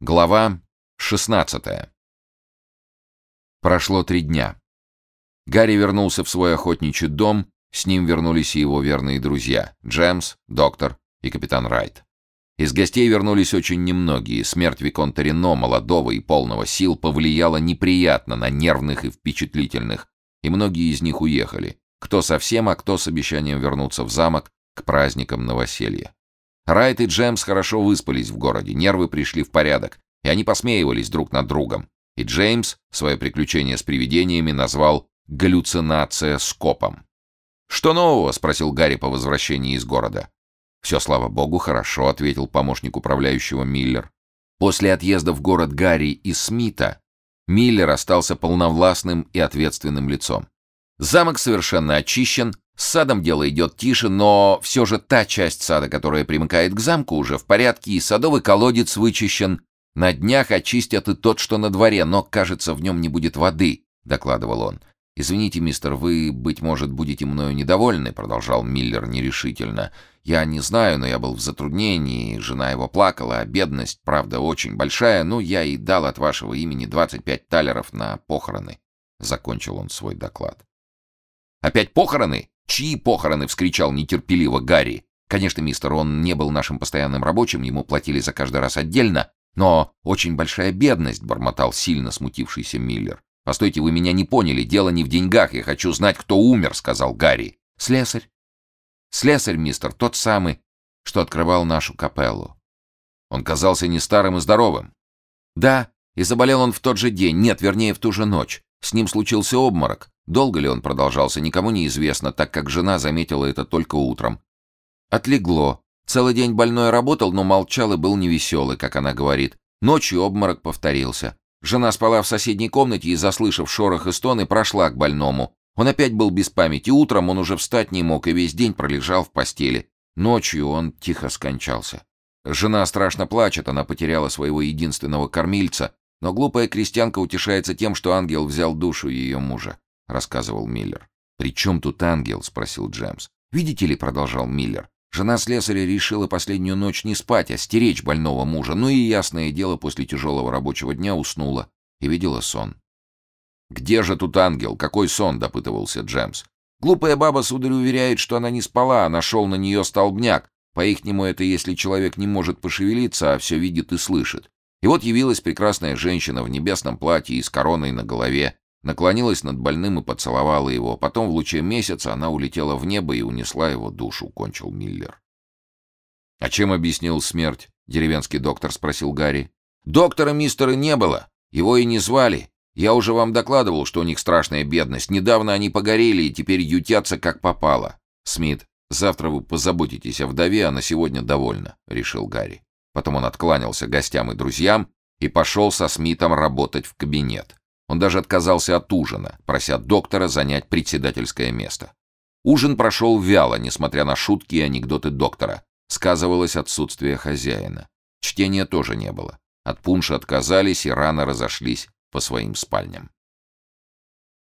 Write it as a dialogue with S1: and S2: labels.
S1: Глава 16. Прошло три дня. Гарри вернулся в свой охотничий дом, с ним вернулись и его верные друзья — Джемс, доктор и капитан Райт. Из гостей вернулись очень немногие. Смерть Виконта Рено, молодого и полного сил, повлияла неприятно на нервных и впечатлительных, и многие из них уехали. Кто совсем, а кто с обещанием вернуться в замок к праздникам новоселья. Райт и Джемс хорошо выспались в городе, нервы пришли в порядок, и они посмеивались друг над другом. И Джеймс свое приключение с привидениями назвал «галлюцинация с копом». «Что нового?» — спросил Гарри по возвращении из города. «Все, слава богу, хорошо», — ответил помощник управляющего Миллер. После отъезда в город Гарри и Смита Миллер остался полновластным и ответственным лицом. Замок совершенно очищен, с садом дело идет тише, но все же та часть сада, которая примыкает к замку, уже в порядке, и садовый колодец вычищен. На днях очистят и тот, что на дворе, но, кажется, в нем не будет воды, — докладывал он. «Извините, мистер, вы, быть может, будете мною недовольны», — продолжал Миллер нерешительно. «Я не знаю, но я был в затруднении, жена его плакала, а бедность, правда, очень большая, ну, я и дал от вашего имени 25 талеров на похороны», — закончил он свой доклад. «Опять похороны? «Чьи похороны?» — вскричал нетерпеливо Гарри. Конечно, мистер, он не был нашим постоянным рабочим, ему платили за каждый раз отдельно, но очень большая бедность, — бормотал сильно смутившийся Миллер. «Постойте, вы меня не поняли, дело не в деньгах, я хочу знать, кто умер», — сказал Гарри. «Слесарь. Слесарь, мистер, тот самый, что открывал нашу капеллу». Он казался не старым и здоровым. «Да, и заболел он в тот же день, нет, вернее, в ту же ночь. С ним случился обморок. Долго ли он продолжался, никому не известно, так как жена заметила это только утром. Отлегло. Целый день больной работал, но молчал и был невеселый, как она говорит. Ночью обморок повторился. Жена спала в соседней комнате и, заслышав шорох и стоны, прошла к больному. Он опять был без памяти. Утром он уже встать не мог и весь день пролежал в постели. Ночью он тихо скончался. Жена страшно плачет, она потеряла своего единственного кормильца, но глупая крестьянка утешается тем, что ангел взял душу ее мужа. — рассказывал Миллер. «При чем тут ангел?» — спросил Джемс. «Видите ли», — продолжал Миллер, — «жена слесаря решила последнюю ночь не спать, а стеречь больного мужа, ну и, ясное дело, после тяжелого рабочего дня уснула и видела сон». «Где же тут ангел? Какой сон?» — допытывался Джемс. «Глупая баба, сударь, уверяет, что она не спала, а нашел на нее столбняк. По-ихнему это если человек не может пошевелиться, а все видит и слышит. И вот явилась прекрасная женщина в небесном платье и с короной на голове наклонилась над больным и поцеловала его. Потом в луче месяца она улетела в небо и унесла его душу, кончил Миллер. «А чем объяснил смерть?» — деревенский доктор спросил Гарри. «Доктора мистера не было. Его и не звали. Я уже вам докладывал, что у них страшная бедность. Недавно они погорели и теперь ютятся как попало. Смит, завтра вы позаботитесь о вдове, а на сегодня довольно», — решил Гарри. Потом он откланялся гостям и друзьям и пошел со Смитом работать в кабинет. Он даже отказался от ужина, прося доктора занять председательское место. Ужин прошел вяло, несмотря на шутки и анекдоты доктора. Сказывалось отсутствие хозяина. Чтения тоже не было. От пунша отказались и рано разошлись по своим спальням.